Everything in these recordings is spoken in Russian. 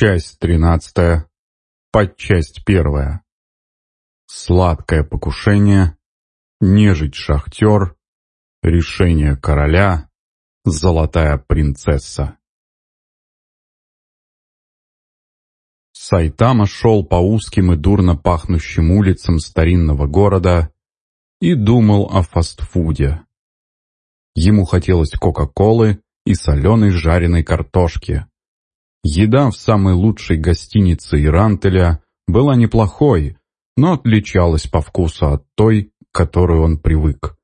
Часть тринадцатая. Подчасть первая. Сладкое покушение. Нежить шахтер. Решение короля. Золотая принцесса. Сайтама шел по узким и дурно пахнущим улицам старинного города и думал о фастфуде. Ему хотелось кока-колы и соленой жареной картошки. Еда в самой лучшей гостинице Ирантеля была неплохой, но отличалась по вкусу от той, к которой он привык.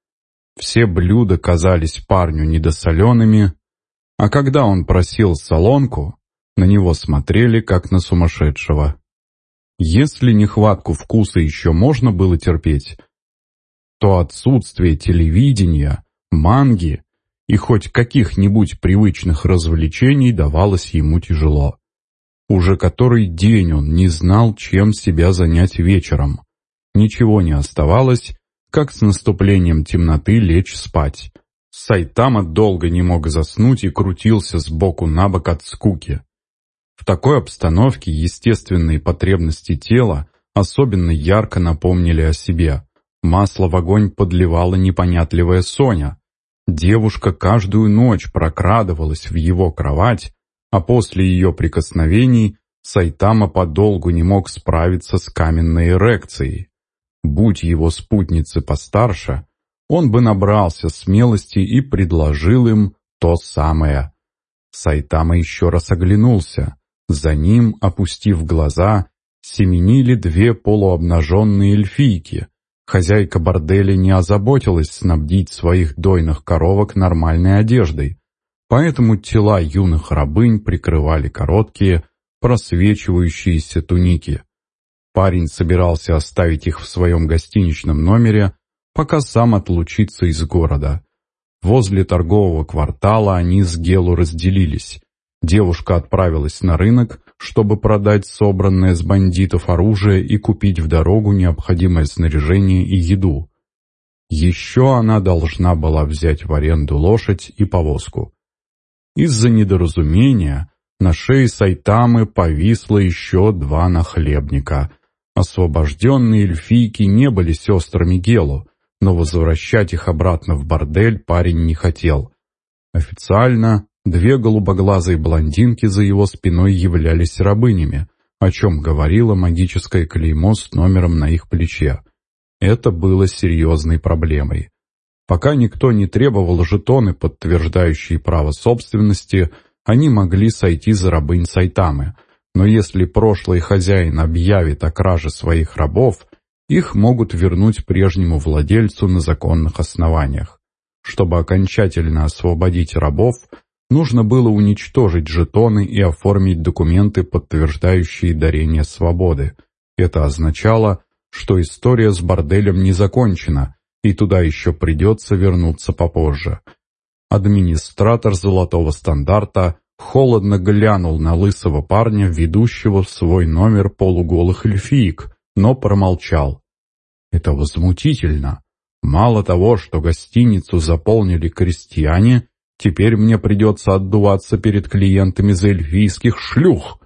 Все блюда казались парню недосолеными, а когда он просил солонку, на него смотрели, как на сумасшедшего. Если нехватку вкуса еще можно было терпеть, то отсутствие телевидения, манги и хоть каких-нибудь привычных развлечений давалось ему тяжело. Уже который день он не знал, чем себя занять вечером. Ничего не оставалось, как с наступлением темноты лечь спать. Сайтама долго не мог заснуть и крутился сбоку на бок от скуки. В такой обстановке естественные потребности тела особенно ярко напомнили о себе. Масло в огонь подливала непонятливая Соня. Девушка каждую ночь прокрадывалась в его кровать, а после ее прикосновений Сайтама подолгу не мог справиться с каменной эрекцией. Будь его спутницы постарше, он бы набрался смелости и предложил им то самое. Сайтама еще раз оглянулся. За ним, опустив глаза, семенили две полуобнаженные эльфийки. Хозяйка борделя не озаботилась снабдить своих дойных коровок нормальной одеждой, поэтому тела юных рабынь прикрывали короткие, просвечивающиеся туники. Парень собирался оставить их в своем гостиничном номере, пока сам отлучится из города. Возле торгового квартала они с Гелу разделились. Девушка отправилась на рынок, чтобы продать собранное с бандитов оружие и купить в дорогу необходимое снаряжение и еду. Еще она должна была взять в аренду лошадь и повозку. Из-за недоразумения на шее Сайтамы повисло еще два нахлебника. Освобожденные эльфийки не были сестрами Гелу, но возвращать их обратно в бордель парень не хотел. Официально Две голубоглазые блондинки за его спиной являлись рабынями, о чем говорило магическое клеймо с номером на их плече. Это было серьезной проблемой. Пока никто не требовал жетоны, подтверждающие право собственности, они могли сойти за рабынь Сайтамы, но если прошлый хозяин объявит о краже своих рабов, их могут вернуть прежнему владельцу на законных основаниях. Чтобы окончательно освободить рабов, Нужно было уничтожить жетоны и оформить документы, подтверждающие дарение свободы. Это означало, что история с борделем не закончена, и туда еще придется вернуться попозже. Администратор золотого стандарта холодно глянул на лысого парня, ведущего в свой номер полуголых эльфиек, но промолчал. Это возмутительно. Мало того, что гостиницу заполнили крестьяне, Теперь мне придется отдуваться перед клиентами за эльфийских шлюх.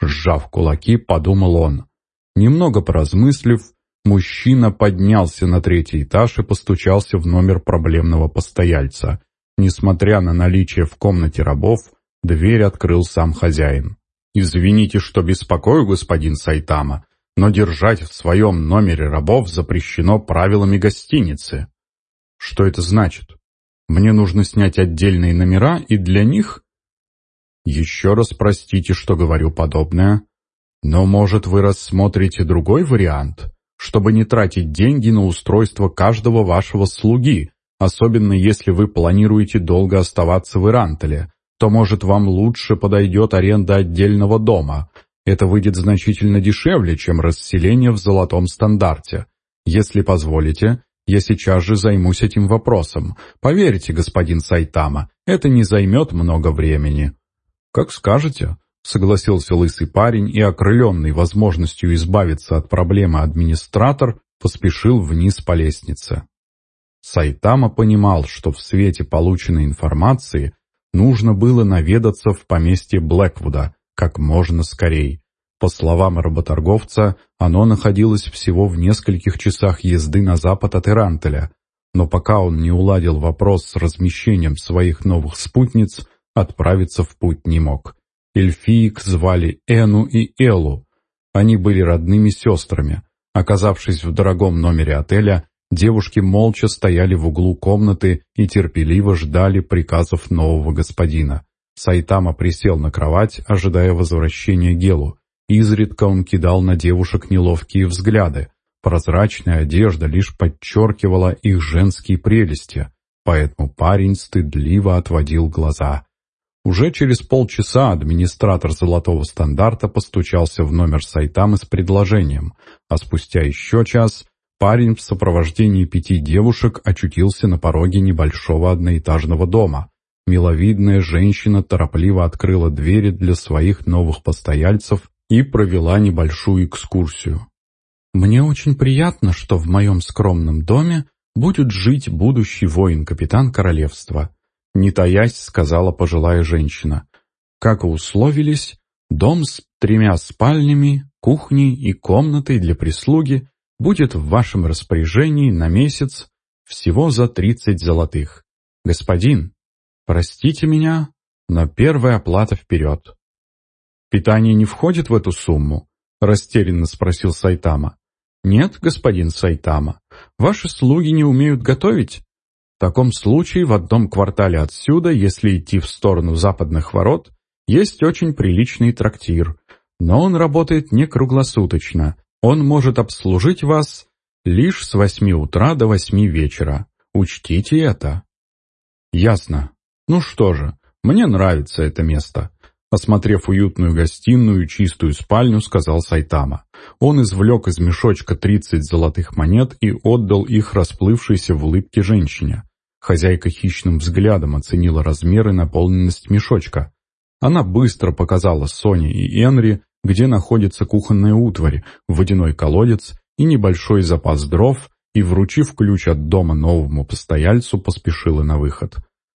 Сжав кулаки, подумал он. Немного поразмыслив, мужчина поднялся на третий этаж и постучался в номер проблемного постояльца. Несмотря на наличие в комнате рабов, дверь открыл сам хозяин. «Извините, что беспокою, господин Сайтама, но держать в своем номере рабов запрещено правилами гостиницы». «Что это значит?» Мне нужно снять отдельные номера и для них... Еще раз простите, что говорю подобное. Но, может, вы рассмотрите другой вариант, чтобы не тратить деньги на устройство каждого вашего слуги, особенно если вы планируете долго оставаться в Ирантеле, то, может, вам лучше подойдет аренда отдельного дома. Это выйдет значительно дешевле, чем расселение в золотом стандарте. Если позволите, я сейчас же займусь этим вопросом. Поверьте, господин Сайтама, это не займет много времени». «Как скажете», — согласился лысый парень и, окрыленный возможностью избавиться от проблемы администратор, поспешил вниз по лестнице. Сайтама понимал, что в свете полученной информации нужно было наведаться в поместье Блэквуда, как можно скорей. По словам работорговца, оно находилось всего в нескольких часах езды на запад от Ирантеля, но пока он не уладил вопрос с размещением своих новых спутниц, отправиться в путь не мог. Эльфиек звали Эну и Элу. Они были родными сестрами. Оказавшись в дорогом номере отеля, девушки молча стояли в углу комнаты и терпеливо ждали приказов нового господина. Сайтама присел на кровать, ожидая возвращения Гелу. Изредка он кидал на девушек неловкие взгляды. Прозрачная одежда лишь подчеркивала их женские прелести, поэтому парень стыдливо отводил глаза. Уже через полчаса администратор золотого стандарта постучался в номер Сайтамы с предложением, а спустя еще час парень в сопровождении пяти девушек очутился на пороге небольшого одноэтажного дома. Миловидная женщина торопливо открыла двери для своих новых постояльцев и провела небольшую экскурсию. «Мне очень приятно, что в моем скромном доме будет жить будущий воин-капитан королевства», не таясь, сказала пожилая женщина. «Как и условились, дом с тремя спальнями, кухней и комнатой для прислуги будет в вашем распоряжении на месяц всего за тридцать золотых. Господин, простите меня, но первая оплата вперед». «Питание не входит в эту сумму?» — растерянно спросил Сайтама. «Нет, господин Сайтама, ваши слуги не умеют готовить. В таком случае в одном квартале отсюда, если идти в сторону западных ворот, есть очень приличный трактир, но он работает не круглосуточно. Он может обслужить вас лишь с восьми утра до восьми вечера. Учтите это». «Ясно. Ну что же, мне нравится это место. Осмотрев уютную гостиную и чистую спальню, сказал Сайтама. Он извлек из мешочка тридцать золотых монет и отдал их расплывшейся в улыбке женщине. Хозяйка хищным взглядом оценила размер и наполненность мешочка. Она быстро показала Соне и Энри, где находится кухонная утварь, водяной колодец и небольшой запас дров, и, вручив ключ от дома новому постояльцу, поспешила на выход.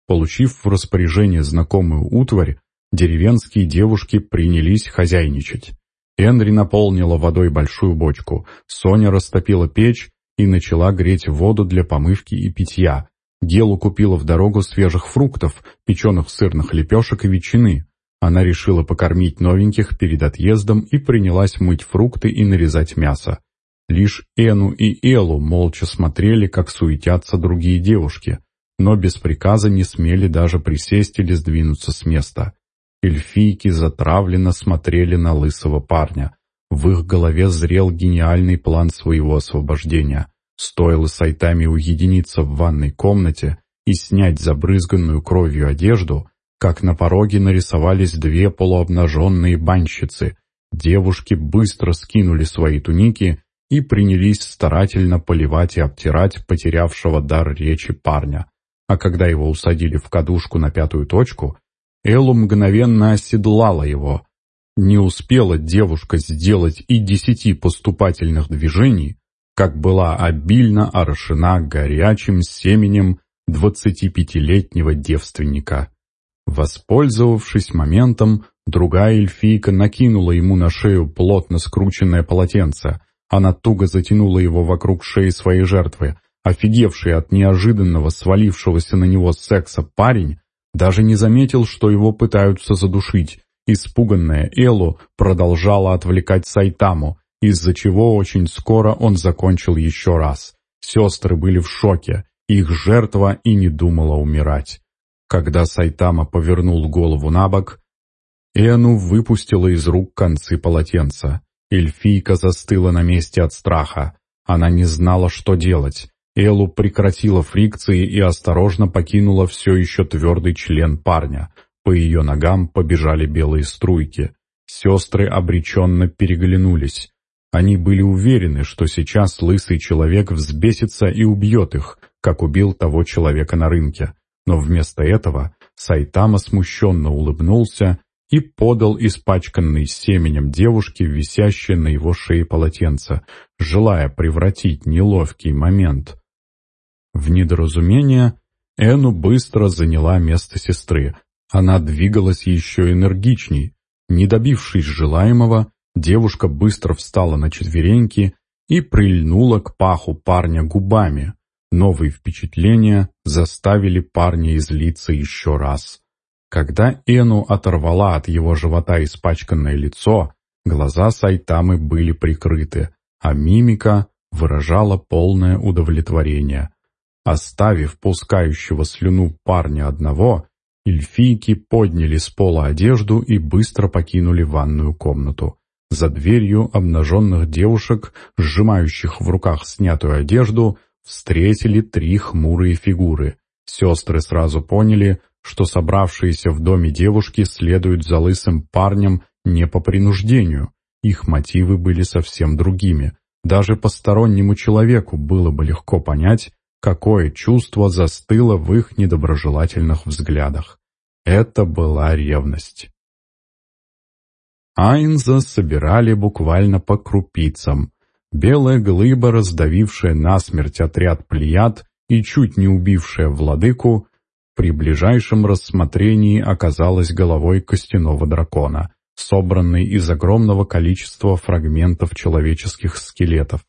Получив в распоряжение знакомую утварь, Деревенские девушки принялись хозяйничать. Энри наполнила водой большую бочку, Соня растопила печь и начала греть воду для помывки и питья. Гелу купила в дорогу свежих фруктов, печеных сырных лепешек и ветчины. Она решила покормить новеньких перед отъездом и принялась мыть фрукты и нарезать мясо. Лишь Эну и Элу молча смотрели, как суетятся другие девушки, но без приказа не смели даже присесть или сдвинуться с места. Эльфийки затравленно смотрели на лысого парня. В их голове зрел гениальный план своего освобождения. Стоило сайтами уединиться в ванной комнате и снять забрызганную кровью одежду, как на пороге нарисовались две полуобнаженные банщицы. Девушки быстро скинули свои туники и принялись старательно поливать и обтирать потерявшего дар речи парня. А когда его усадили в кадушку на пятую точку, Эллу мгновенно оседлала его. Не успела девушка сделать и десяти поступательных движений, как была обильно орошена горячим семенем двадцатипятилетнего девственника. Воспользовавшись моментом, другая эльфийка накинула ему на шею плотно скрученное полотенце. Она туго затянула его вокруг шеи своей жертвы. Офигевший от неожиданного свалившегося на него секса парень даже не заметил, что его пытаются задушить. Испуганная Элу продолжала отвлекать Сайтаму, из-за чего очень скоро он закончил еще раз. Сестры были в шоке, их жертва и не думала умирать. Когда Сайтама повернул голову на бок, Эну выпустила из рук концы полотенца. Эльфийка застыла на месте от страха. Она не знала, что делать. Элу прекратила фрикции и осторожно покинула все еще твердый член парня. По ее ногам побежали белые струйки. Сестры обреченно переглянулись. Они были уверены, что сейчас лысый человек взбесится и убьет их, как убил того человека на рынке. Но вместо этого Сайтама смущенно улыбнулся и подал испачканный семенем девушке висящее на его шее полотенце, желая превратить неловкий момент в недоразумение Эну быстро заняла место сестры. Она двигалась еще энергичней. Не добившись желаемого, девушка быстро встала на четвереньки и прильнула к паху парня губами. Новые впечатления заставили парня излиться еще раз. Когда Эну оторвала от его живота испачканное лицо, глаза Сайтамы были прикрыты, а мимика выражала полное удовлетворение. Оставив пускающего слюну парня одного, эльфийки подняли с пола одежду и быстро покинули ванную комнату. За дверью обнаженных девушек, сжимающих в руках снятую одежду, встретили три хмурые фигуры. Сестры сразу поняли, что собравшиеся в доме девушки следуют за лысым парнем не по принуждению. Их мотивы были совсем другими. Даже постороннему человеку было бы легко понять, какое чувство застыло в их недоброжелательных взглядах. Это была ревность. Айнза собирали буквально по крупицам. Белая глыба, раздавившая насмерть отряд плеяд и чуть не убившая владыку, при ближайшем рассмотрении оказалась головой костяного дракона, собранной из огромного количества фрагментов человеческих скелетов.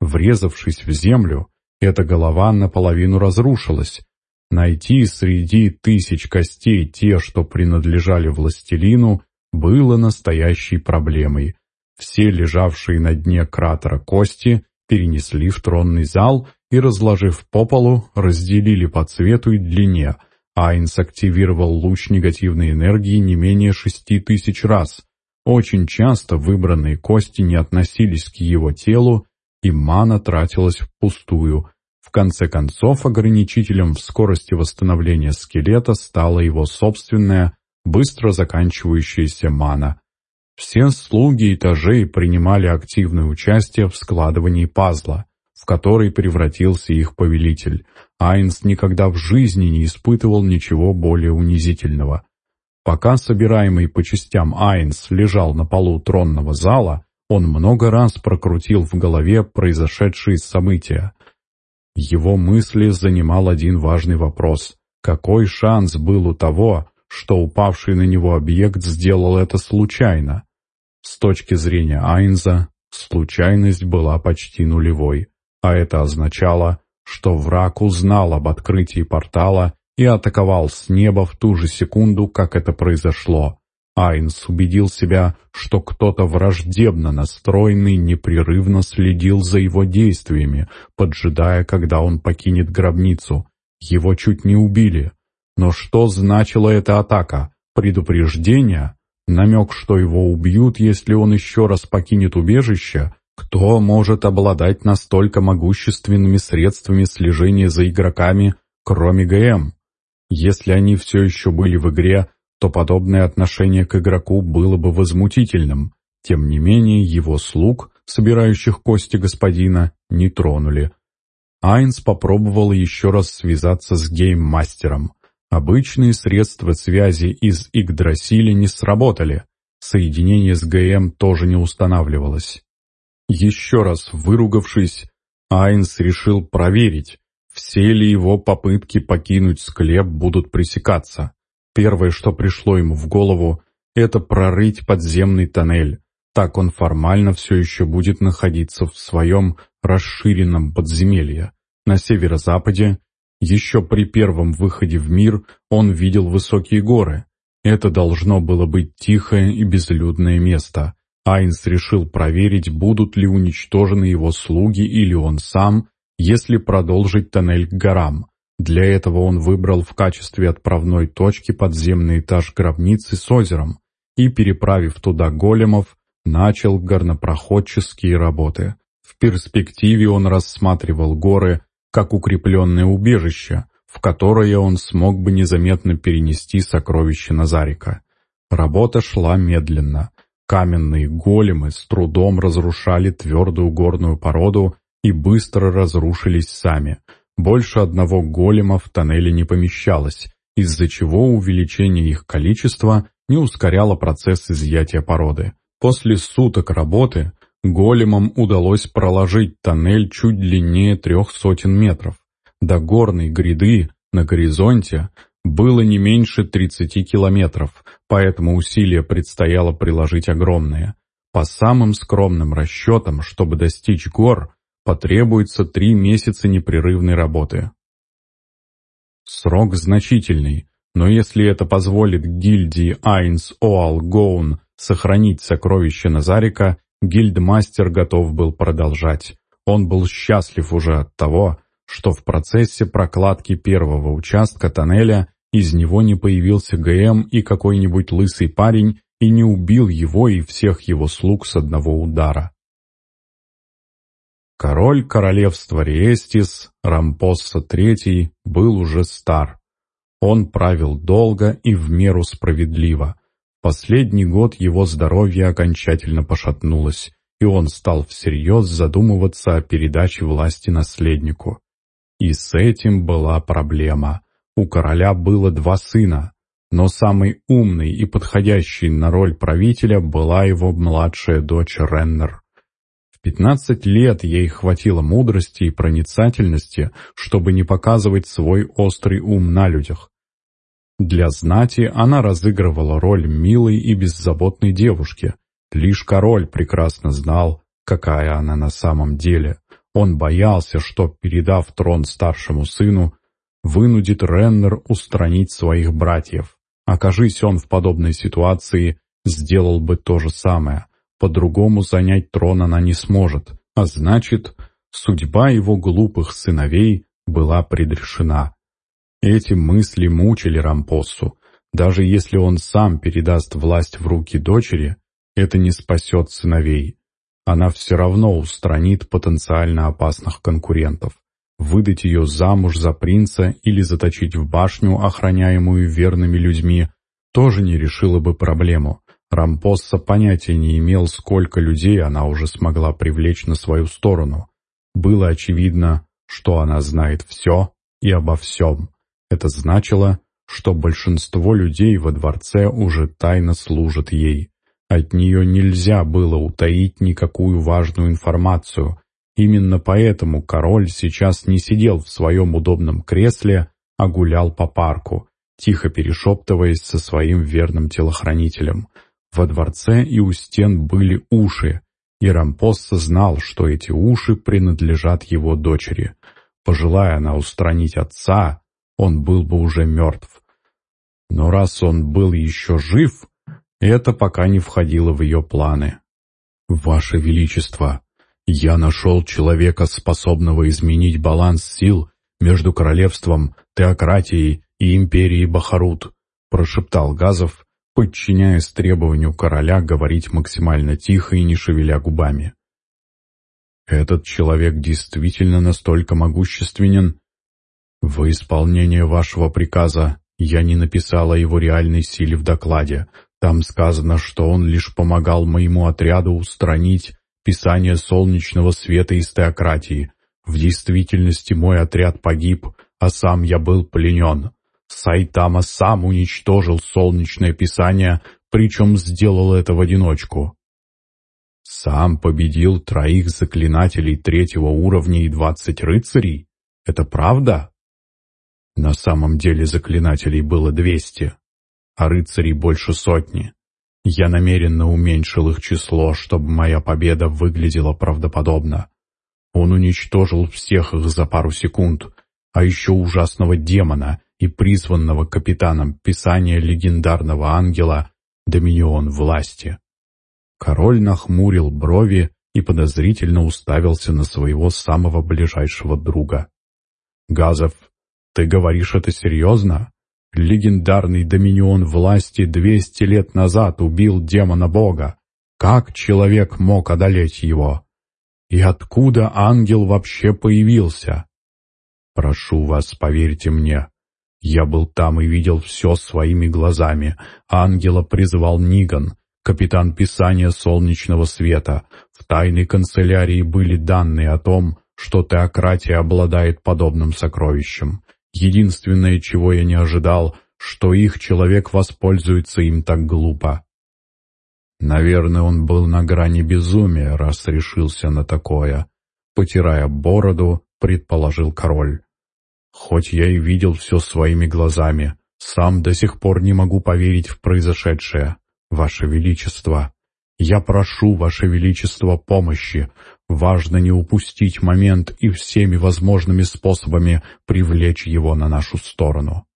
Врезавшись в землю, эта голова наполовину разрушилась. Найти среди тысяч костей те, что принадлежали властелину, было настоящей проблемой. Все лежавшие на дне кратера кости перенесли в тронный зал и, разложив по полу, разделили по цвету и длине – Айнс активировал луч негативной энергии не менее шести тысяч раз. Очень часто выбранные кости не относились к его телу, и мана тратилась впустую. В конце концов, ограничителем в скорости восстановления скелета стала его собственная, быстро заканчивающаяся мана. Все слуги этажей принимали активное участие в складывании пазла в который превратился их повелитель. Айнс никогда в жизни не испытывал ничего более унизительного. Пока собираемый по частям Айнс лежал на полу тронного зала, он много раз прокрутил в голове произошедшие события. Его мысли занимал один важный вопрос. Какой шанс был у того, что упавший на него объект сделал это случайно? С точки зрения Айнза, случайность была почти нулевой а это означало, что враг узнал об открытии портала и атаковал с неба в ту же секунду, как это произошло. Айнс убедил себя, что кто-то враждебно настроенный непрерывно следил за его действиями, поджидая, когда он покинет гробницу. Его чуть не убили. Но что значила эта атака? Предупреждение? Намек, что его убьют, если он еще раз покинет убежище? Кто может обладать настолько могущественными средствами слежения за игроками, кроме ГМ? Если они все еще были в игре, то подобное отношение к игроку было бы возмутительным. Тем не менее, его слуг, собирающих кости господина, не тронули. Айнс попробовал еще раз связаться с гейммастером. Обычные средства связи из Игдрасиля не сработали. Соединение с ГМ тоже не устанавливалось. Еще раз выругавшись, Айнс решил проверить, все ли его попытки покинуть склеп будут пресекаться. Первое, что пришло ему в голову, это прорыть подземный тоннель. Так он формально все еще будет находиться в своем расширенном подземелье. На северо-западе, еще при первом выходе в мир, он видел высокие горы. Это должно было быть тихое и безлюдное место. Айнс решил проверить, будут ли уничтожены его слуги или он сам, если продолжить тоннель к горам. Для этого он выбрал в качестве отправной точки подземный этаж гробницы с озером и, переправив туда големов, начал горнопроходческие работы. В перспективе он рассматривал горы как укрепленное убежище, в которое он смог бы незаметно перенести сокровища Назарика. Работа шла медленно. Каменные големы с трудом разрушали твердую горную породу и быстро разрушились сами. Больше одного голема в тоннеле не помещалось, из-за чего увеличение их количества не ускоряло процесс изъятия породы. После суток работы големам удалось проложить тоннель чуть длиннее трех сотен метров. До горной гряды на горизонте было не меньше 30 километров, поэтому усилия предстояло приложить огромные. По самым скромным расчетам, чтобы достичь гор, потребуется три месяца непрерывной работы. Срок значительный, но если это позволит гильдии Айнс Оал Гоун сохранить сокровища Назарика, гильдмастер готов был продолжать. Он был счастлив уже от того, что в процессе прокладки первого участка тоннеля из него не появился ГМ и какой-нибудь лысый парень и не убил его и всех его слуг с одного удара. Король королевства Риестис, Рампосса III, был уже стар. Он правил долго и в меру справедливо. Последний год его здоровье окончательно пошатнулось, и он стал всерьез задумываться о передаче власти наследнику. И с этим была проблема. У короля было два сына, но самый умный и подходящий на роль правителя была его младшая дочь Реннер. Пятнадцать лет ей хватило мудрости и проницательности, чтобы не показывать свой острый ум на людях. Для знати она разыгрывала роль милой и беззаботной девушки. Лишь король прекрасно знал, какая она на самом деле. Он боялся, что, передав трон старшему сыну, вынудит Реннер устранить своих братьев. Окажись он в подобной ситуации, сделал бы то же самое. По-другому занять трон она не сможет, а значит, судьба его глупых сыновей была предрешена. Эти мысли мучили Рампоссу. Даже если он сам передаст власть в руки дочери, это не спасет сыновей. Она все равно устранит потенциально опасных конкурентов. Выдать ее замуж за принца или заточить в башню, охраняемую верными людьми, тоже не решило бы проблему. Рампосса понятия не имел, сколько людей она уже смогла привлечь на свою сторону. Было очевидно, что она знает все и обо всем. Это значило, что большинство людей во дворце уже тайно служат ей. От нее нельзя было утаить никакую важную информацию, Именно поэтому король сейчас не сидел в своем удобном кресле, а гулял по парку, тихо перешептываясь со своим верным телохранителем. Во дворце и у стен были уши, и Рампосса знал, что эти уши принадлежат его дочери. Пожелая она устранить отца, он был бы уже мертв. Но раз он был еще жив, это пока не входило в ее планы. «Ваше Величество!» Я нашел человека, способного изменить баланс сил между королевством, теократией и империей Бахарут, прошептал Газов, подчиняясь требованию короля говорить максимально тихо и не шевеля губами. «Этот человек действительно настолько могущественен? В исполнение вашего приказа я не написала его реальной силе в докладе. Там сказано, что он лишь помогал моему отряду устранить Писание солнечного света из теократии. В действительности мой отряд погиб, а сам я был пленен. Сайтама сам уничтожил солнечное писание, причем сделал это в одиночку. Сам победил троих заклинателей третьего уровня и двадцать рыцарей? Это правда? На самом деле заклинателей было двести, а рыцарей больше сотни. Я намеренно уменьшил их число, чтобы моя победа выглядела правдоподобно. Он уничтожил всех их за пару секунд, а еще ужасного демона и призванного капитаном писания легендарного ангела Доминион власти. Король нахмурил брови и подозрительно уставился на своего самого ближайшего друга. «Газов, ты говоришь это серьезно?» Легендарный доминион власти 200 лет назад убил демона-бога. Как человек мог одолеть его? И откуда ангел вообще появился? Прошу вас, поверьте мне. Я был там и видел все своими глазами. Ангела призвал Ниган, капитан Писания Солнечного Света. В тайной канцелярии были данные о том, что теократия обладает подобным сокровищем. Единственное, чего я не ожидал, что их человек воспользуется им так глупо. Наверное, он был на грани безумия, раз решился на такое. Потирая бороду, предположил король. Хоть я и видел все своими глазами, Сам до сих пор не могу поверить в произошедшее, Ваше Величество. Я прошу, Ваше Величество, помощи. Важно не упустить момент и всеми возможными способами привлечь его на нашу сторону.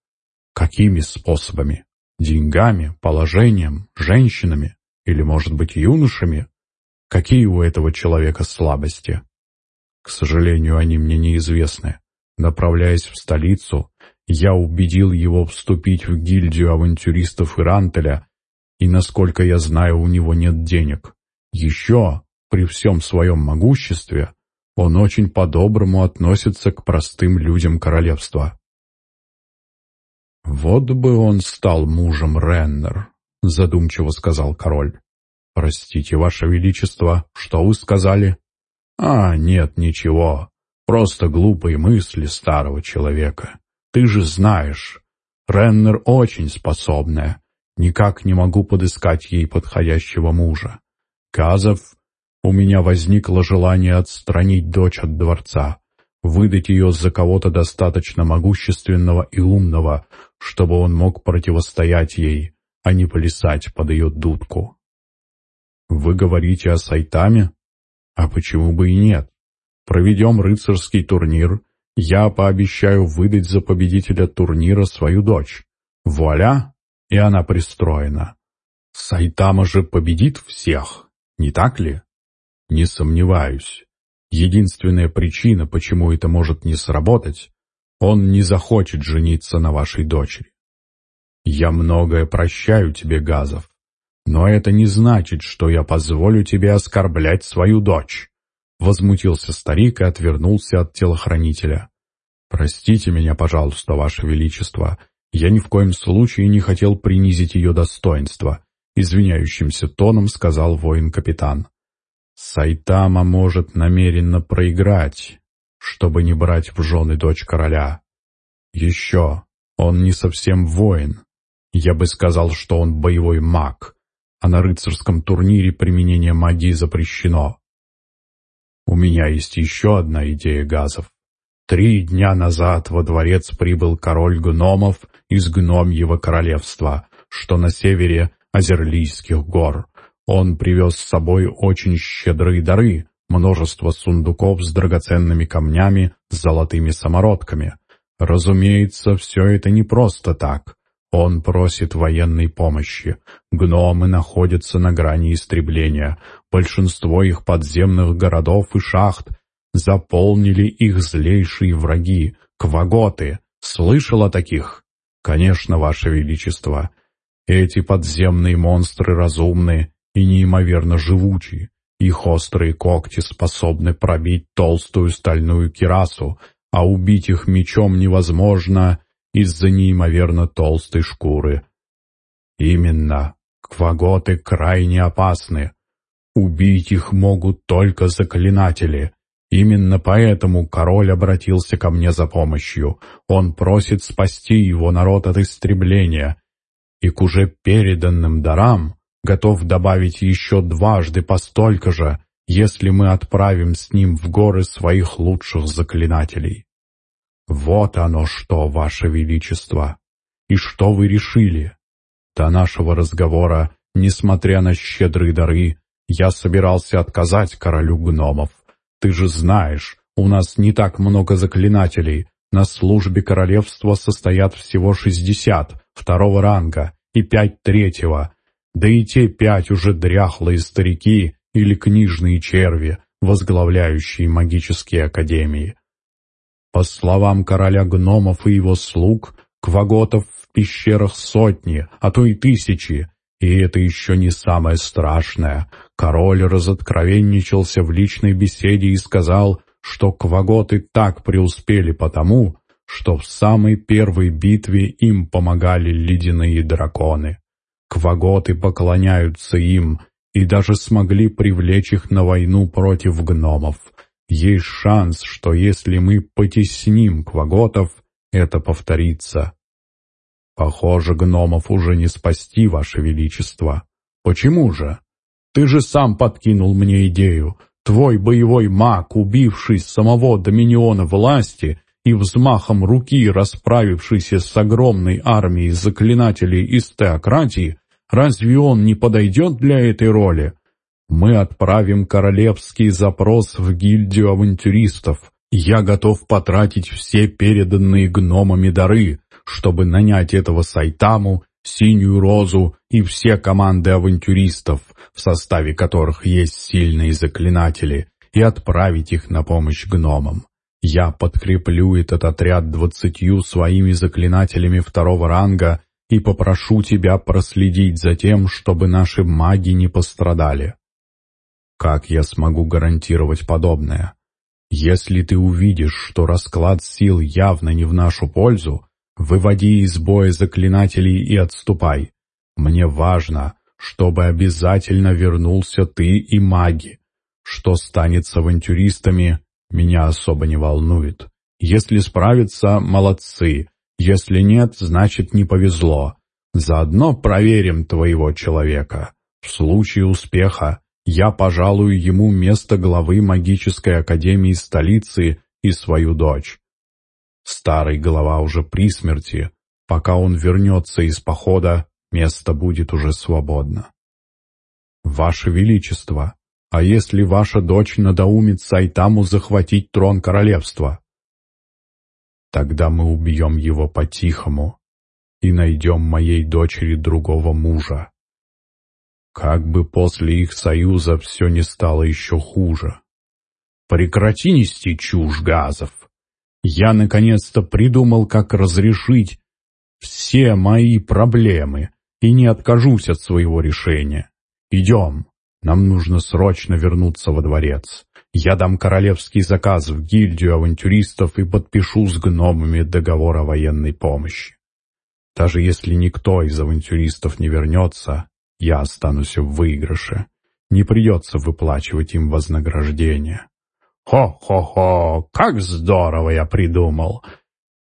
Какими способами? Деньгами, положением, женщинами? Или, может быть, юношами? Какие у этого человека слабости? К сожалению, они мне неизвестны. Направляясь в столицу, я убедил его вступить в гильдию авантюристов Ирантеля, и, насколько я знаю, у него нет денег. Еще, при всем своем могуществе, он очень по-доброму относится к простым людям королевства. «Вот бы он стал мужем Реннер», — задумчиво сказал король. «Простите, ваше величество, что вы сказали?» «А, нет, ничего. Просто глупые мысли старого человека. Ты же знаешь, Реннер очень способная. Никак не могу подыскать ей подходящего мужа. Казов, у меня возникло желание отстранить дочь от дворца, выдать ее за кого-то достаточно могущественного и умного, чтобы он мог противостоять ей, а не плясать под ее дудку. Вы говорите о Сайтаме? А почему бы и нет? Проведем рыцарский турнир, я пообещаю выдать за победителя турнира свою дочь. Вуаля! И она пристроена. Сайтама же победит всех, не так ли? Не сомневаюсь. Единственная причина, почему это может не сработать, он не захочет жениться на вашей дочери. Я многое прощаю тебе, Газов, но это не значит, что я позволю тебе оскорблять свою дочь. Возмутился старик и отвернулся от телохранителя. «Простите меня, пожалуйста, Ваше Величество. Я ни в коем случае не хотел принизить ее достоинство», — извиняющимся тоном сказал воин-капитан. «Сайтама может намеренно проиграть, чтобы не брать в жены дочь короля. Еще, он не совсем воин. Я бы сказал, что он боевой маг, а на рыцарском турнире применение магии запрещено. У меня есть еще одна идея газов. Три дня назад во дворец прибыл король гномов из гномьего королевства, что на севере Озерлийских гор. Он привез с собой очень щедрые дары, множество сундуков с драгоценными камнями, с золотыми самородками. Разумеется, все это не просто так. Он просит военной помощи. Гномы находятся на грани истребления. Большинство их подземных городов и шахт заполнили их злейшие враги, кваготы. Слышал о таких? Конечно, Ваше Величество. Эти подземные монстры разумны и неимоверно живучи. Их острые когти способны пробить толстую стальную кирасу, а убить их мечом невозможно из-за неимоверно толстой шкуры. Именно, кваготы крайне опасны. Убить их могут только заклинатели. Именно поэтому король обратился ко мне за помощью. Он просит спасти его народ от истребления. И к уже переданным дарам готов добавить еще дважды постолько же, если мы отправим с ним в горы своих лучших заклинателей. Вот оно что, ваше величество. И что вы решили? До нашего разговора, несмотря на щедрые дары, я собирался отказать королю гномов. Ты же знаешь, у нас не так много заклинателей. На службе королевства состоят всего шестьдесят, второго ранга, и пять третьего. Да и те пять уже дряхлые старики или книжные черви, возглавляющие магические академии. По словам короля гномов и его слуг, кваготов в пещерах сотни, а то и тысячи. И это еще не самое страшное. Король разоткровенничался в личной беседе и сказал, что кваготы так преуспели потому, что в самой первой битве им помогали ледяные драконы. Кваготы поклоняются им и даже смогли привлечь их на войну против гномов. Есть шанс, что если мы потесним кваготов, это повторится. Похоже, гномов уже не спасти, Ваше Величество. Почему же? Ты же сам подкинул мне идею. Твой боевой маг, убивший самого доминиона власти, и взмахом руки, расправившийся с огромной армией заклинателей из теократии, разве он не подойдет для этой роли? Мы отправим королевский запрос в гильдию авантюристов. Я готов потратить все переданные гномами дары, чтобы нанять этого Сайтаму, Синюю Розу и все команды авантюристов, в составе которых есть сильные заклинатели, и отправить их на помощь гномам. Я подкреплю этот отряд двадцатью своими заклинателями второго ранга и попрошу тебя проследить за тем, чтобы наши маги не пострадали. Как я смогу гарантировать подобное? Если ты увидишь, что расклад сил явно не в нашу пользу, выводи из боя заклинателей и отступай. Мне важно, чтобы обязательно вернулся ты и маги. Что станет с авантюристами, меня особо не волнует. Если справятся, молодцы. Если нет, значит не повезло. Заодно проверим твоего человека. В случае успеха я пожалую ему место главы магической академии столицы и свою дочь. Старый глава уже при смерти. Пока он вернется из похода, место будет уже свободно. Ваше Величество, а если ваша дочь надоумит Сайтаму захватить трон королевства? Тогда мы убьем его по-тихому и найдем моей дочери другого мужа. Как бы после их союза все не стало еще хуже. Прекрати нести чушь газов. Я наконец-то придумал, как разрешить все мои проблемы и не откажусь от своего решения. Идем, нам нужно срочно вернуться во дворец. Я дам королевский заказ в гильдию авантюристов и подпишу с гномами договор о военной помощи. Даже если никто из авантюристов не вернется, я останусь в выигрыше. Не придется выплачивать им вознаграждение. Хо-хо-хо, как здорово я придумал!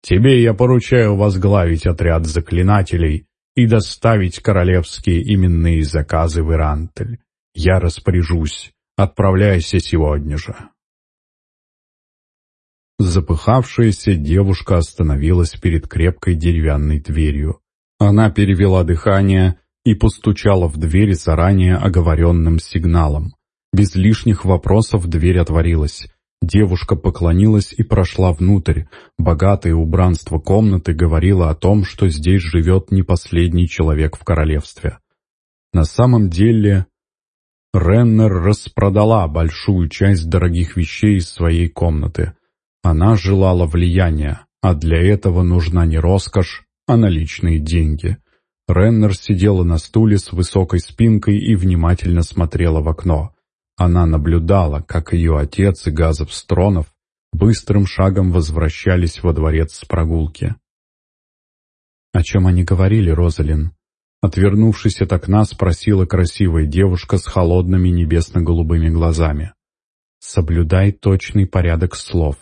Тебе я поручаю возглавить отряд заклинателей и доставить королевские именные заказы в Ирантель. Я распоряжусь. Отправляйся сегодня же. Запыхавшаяся девушка остановилась перед крепкой деревянной дверью. Она перевела дыхание и постучала в дверь заранее оговоренным сигналом. Без лишних вопросов дверь отворилась. Девушка поклонилась и прошла внутрь. Богатое убранство комнаты говорило о том, что здесь живет не последний человек в королевстве. На самом деле, Реннер распродала большую часть дорогих вещей из своей комнаты. Она желала влияния, а для этого нужна не роскошь, а наличные деньги. Реннер сидела на стуле с высокой спинкой и внимательно смотрела в окно. Она наблюдала, как ее отец и Газов Стронов быстрым шагом возвращались во дворец с прогулки. «О чем они говорили, Розалин?» Отвернувшись от окна, спросила красивая девушка с холодными небесно-голубыми глазами. «Соблюдай точный порядок слов.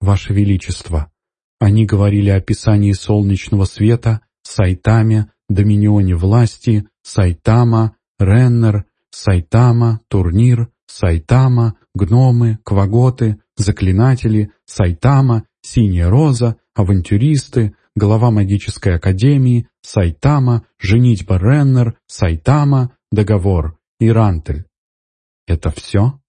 Ваше Величество, они говорили о писании солнечного света, Сайтаме, Доминионе власти, Сайтама, Реннер, Сайтама, Турнир, Сайтама, Гномы, Кваготы, Заклинатели, Сайтама, Синяя Роза, Авантюристы, Глава Магической Академии, Сайтама, Женитьба Реннер, Сайтама, Договор, Ирантель. Это все?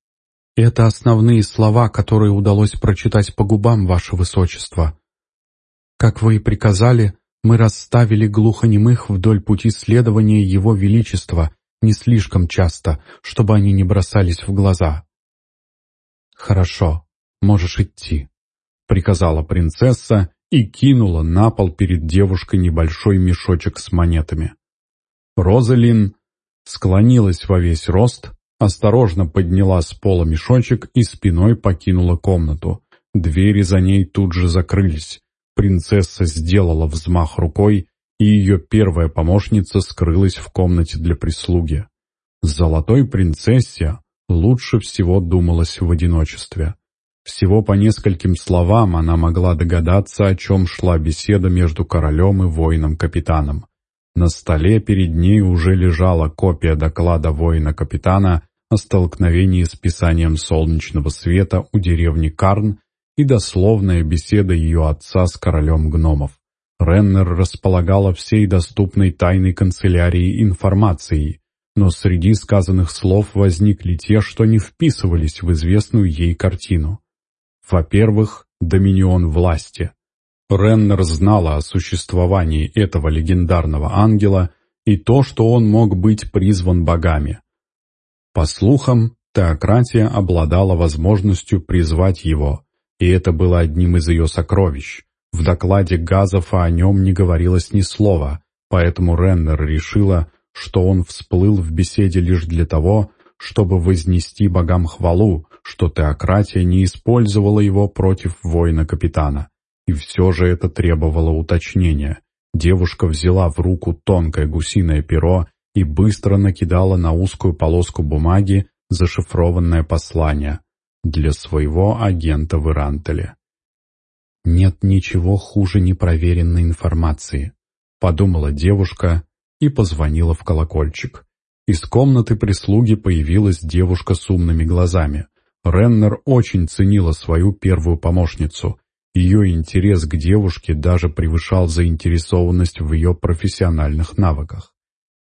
Это основные слова, которые удалось прочитать по губам, Ваше Высочество. Как вы и приказали, мы расставили глухонемых вдоль пути следования Его Величества не слишком часто, чтобы они не бросались в глаза. «Хорошо, можешь идти», — приказала принцесса и кинула на пол перед девушкой небольшой мешочек с монетами. Розалин склонилась во весь рост, осторожно подняла с пола мешочек и спиной покинула комнату. Двери за ней тут же закрылись. Принцесса сделала взмах рукой, и ее первая помощница скрылась в комнате для прислуги. Золотой принцессе лучше всего думалось в одиночестве. Всего по нескольким словам она могла догадаться, о чем шла беседа между королем и воином-капитаном. На столе перед ней уже лежала копия доклада воина-капитана о столкновении с писанием солнечного света у деревни Карн и дословная беседа ее отца с королем гномов. Реннер располагала всей доступной тайной канцелярии информацией, но среди сказанных слов возникли те, что не вписывались в известную ей картину. Во-первых, доминион власти. Реннер знала о существовании этого легендарного ангела и то, что он мог быть призван богами. По слухам, теократия обладала возможностью призвать его, и это было одним из ее сокровищ. В докладе Газофа о нем не говорилось ни слова, поэтому Реннер решила, что он всплыл в беседе лишь для того, чтобы вознести богам хвалу, что теократия не использовала его против воина-капитана. И все же это требовало уточнения. Девушка взяла в руку тонкое гусиное перо и быстро накидала на узкую полоску бумаги зашифрованное послание для своего агента в Ирантеле. «Нет ничего хуже непроверенной информации», — подумала девушка и позвонила в колокольчик. Из комнаты прислуги появилась девушка с умными глазами. Реннер очень ценила свою первую помощницу. Ее интерес к девушке даже превышал заинтересованность в ее профессиональных навыках.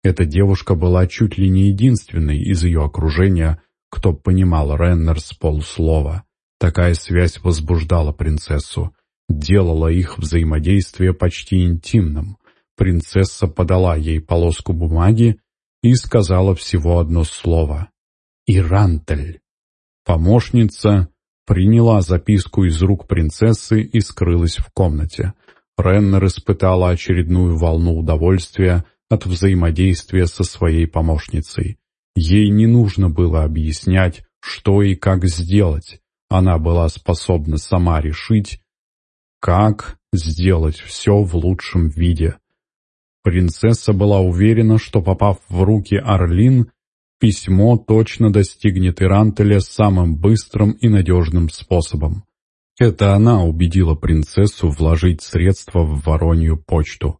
Эта девушка была чуть ли не единственной из ее окружения, кто понимал Реннер с полслова. Такая связь возбуждала принцессу делала их взаимодействие почти интимным. Принцесса подала ей полоску бумаги и сказала всего одно слово «Ирантель». Помощница приняла записку из рук принцессы и скрылась в комнате. Реннер испытала очередную волну удовольствия от взаимодействия со своей помощницей. Ей не нужно было объяснять, что и как сделать. Она была способна сама решить, как сделать все в лучшем виде. Принцесса была уверена, что попав в руки Орлин, письмо точно достигнет Ирантеля самым быстрым и надежным способом. Это она убедила принцессу вложить средства в Воронью почту.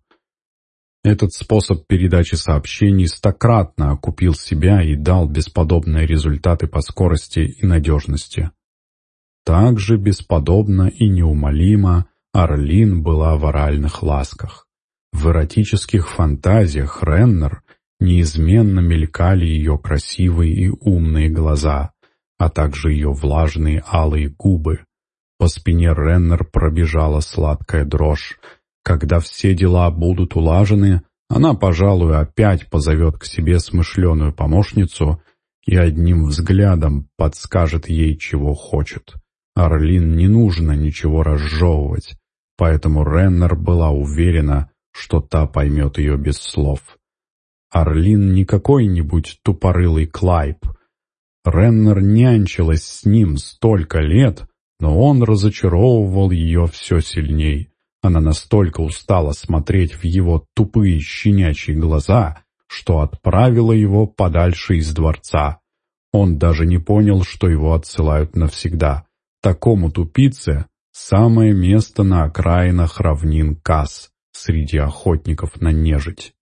Этот способ передачи сообщений стократно окупил себя и дал бесподобные результаты по скорости и надежности. Также бесподобно и неумолимо Орлин была в оральных ласках. В эротических фантазиях Реннер неизменно мелькали ее красивые и умные глаза, а также ее влажные алые губы. По спине Реннер пробежала сладкая дрожь. Когда все дела будут улажены, она, пожалуй, опять позовет к себе смышленую помощницу и одним взглядом подскажет ей, чего хочет. Орлин не нужно ничего разжевывать поэтому Реннер была уверена, что та поймет ее без слов. Орлин не какой-нибудь тупорылый Клайп. Реннер нянчилась с ним столько лет, но он разочаровывал ее все сильней. Она настолько устала смотреть в его тупые щенячьи глаза, что отправила его подальше из дворца. Он даже не понял, что его отсылают навсегда. Такому тупице Самое место на окраинах равнин Кас, среди охотников на нежить.